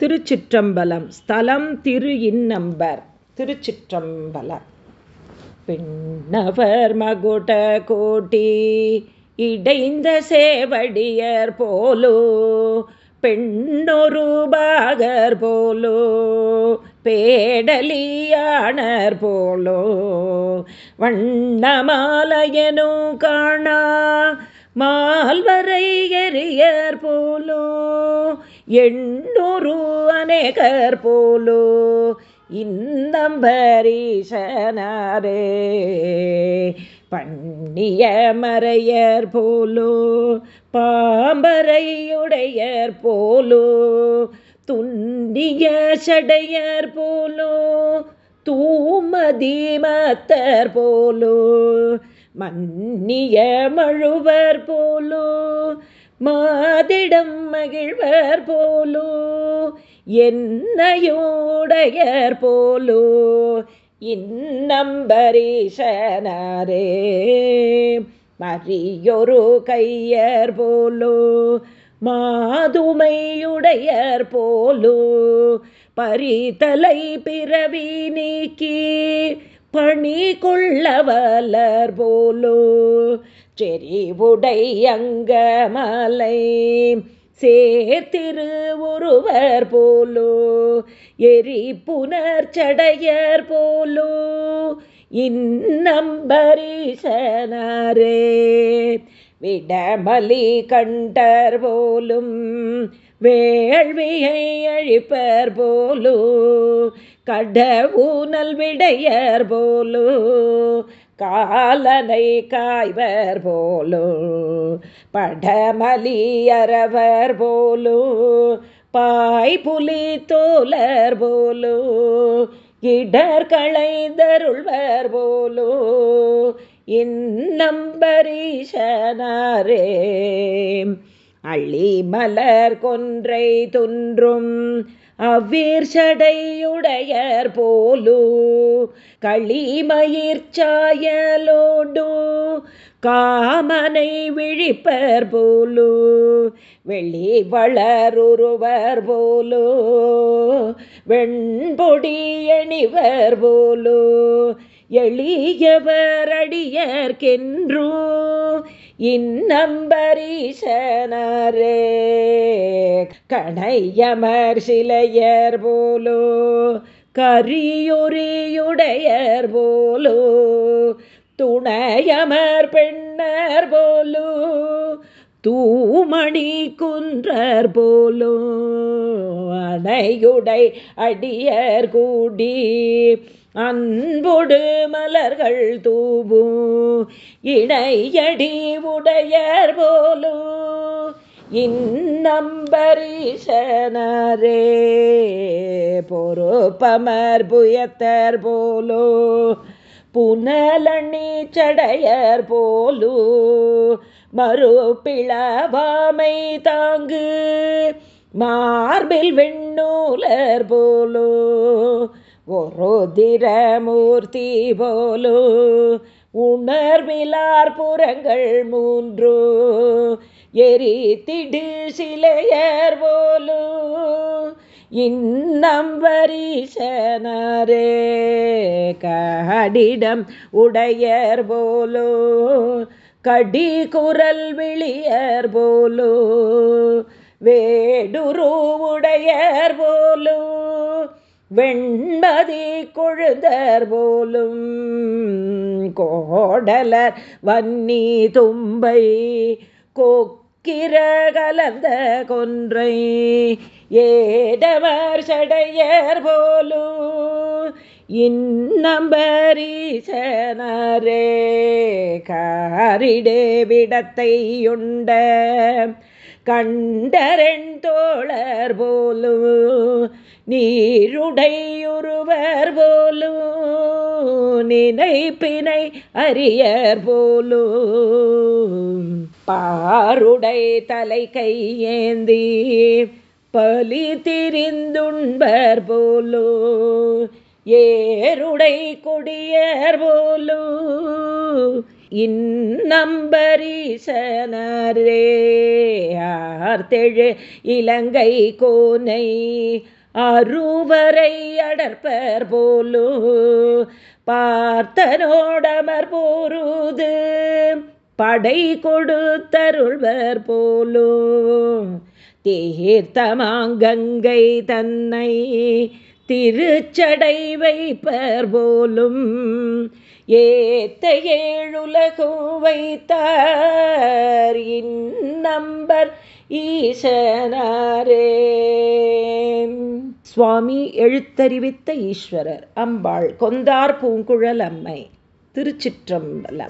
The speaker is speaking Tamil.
திருச்சிற்றம்பலம். ஸ்தலம் திரு இன்னம்பர். திருச்சிற்றம்பலம். பின்னவர் மகுட கோட்டி இடைந்த சேவடியர் போலோ பெண்ணொருபாகர் போலோ பேடலியானர் போலோ வண்ணமாலையனும் காணா மால்வரை எரியர் போலோ எண்ணொரு அநேகர் போலோ இந்தம்பரீசனாரே பண்ணிய மறையர் போலோ பாம்பரையுடையர் போலோ துண்டிய சடையர் போலோ தூமதிமத்தர் போலோ மன்னிய மழுவர் போலோ மாதிடம் மகிழ்வர் போலோ என்னையோடையர் போலோ இன்னம்பரீஷனரே. மறியொரு கையர் போலோ மாதுமையுடையர் போலோ பரிதலை பிறவி நீக்கி பணி கொள்ளவலர் போலோ செறிவுடை அங்கமலை சேர்த்திரு ஒருவர் போலோ எரி புனர்ச்சடையர் போலோ இன்னம்பரீசனரே விடமலி கண்டர் போலும் வேள்வியை அழிப்பர் போலோ கடவுனல் விடையர் போலோ காலனை காய்வர் போலோ படமலியறவர் போலோ பாய் புலி தோலர் போலோ இடர் களைந்தருள்வர் போலோ இன்னம்பரீஷனாரே அள்ளி மலர் கொன்றை துன்றும் அவ்வீர் சடையுடையர் போலு களிமயிர்ச்சாயலோடு காமனை விழிப்பர் போலு வெள்ளி வளருருவர் போலோ வெண்பொடி எணிவர் போலோ எளியவர் அடியர்கென்றோ இன்னம்பரீசனரே கணையமர் சிலையர் போலோ கரியுரியுடையர் போலோ துணையமர் பெண்ணர் போலோ தூமணி குன்றர் போலோ. அணையுடை அடியர் கூடி அன்பொடு மலர்கள் தூபு இணையடி உடையர் போலோ இன்னம்பரீசனரே பொறுப்பமர் புயத்தர் போலோ புனலணி சடையர் போலு மறுபிளவாமை தாங்கு மார்பில் வெண்ணூலர் போலோ ஒருதிரமூர்த்தி போலோ உணர்விலார் புறங்கள் மூன்றோ எரி திடு சிலையர் போலோ இன்னம் வரிசனரே கடிடம் உடையர் போலோ கடி குரல் விழியர் போலோ வேடுரு உடையர் போலோ வெண்மதி கொழுதர் போலும் கோடலர் வன்னி தும்பை கொக்கிர கலந்த கொன்றை ஏடவர் சடையர் போலும் இன்னம்பரீசனரே காரிடே விடத்தையுண்ட கண்டரன் தோழர் போலும் நீருடையுருவர் போலோ நினைப்பினை அறியர் போலோ. பாருடை தலை கையேந்தி பலி திரிந்துண்பர் போலோ ஏருடை கொடியர் போலோ. இந்நம்பரீசனரே தெழு இலங்கை கோனை அருவரை அடற்பர் போலு பார்த்தனோடமர் போருது படை கொடுத்தருள்வர் போலோ தீர்த்தமாங்கங்கை தன்னை திருச்சடை வைப்பர் போலும் ஏத்த ஏழுலகும் வைத்தார் இந்நம்பர் ஈசனாரே. சுவாமி எழுத்தறிவித்த ஈஸ்வரர் அம்பாள் கொந்தார் பூங்குழல் அம்மை திருச்சிற்றம்பலம்.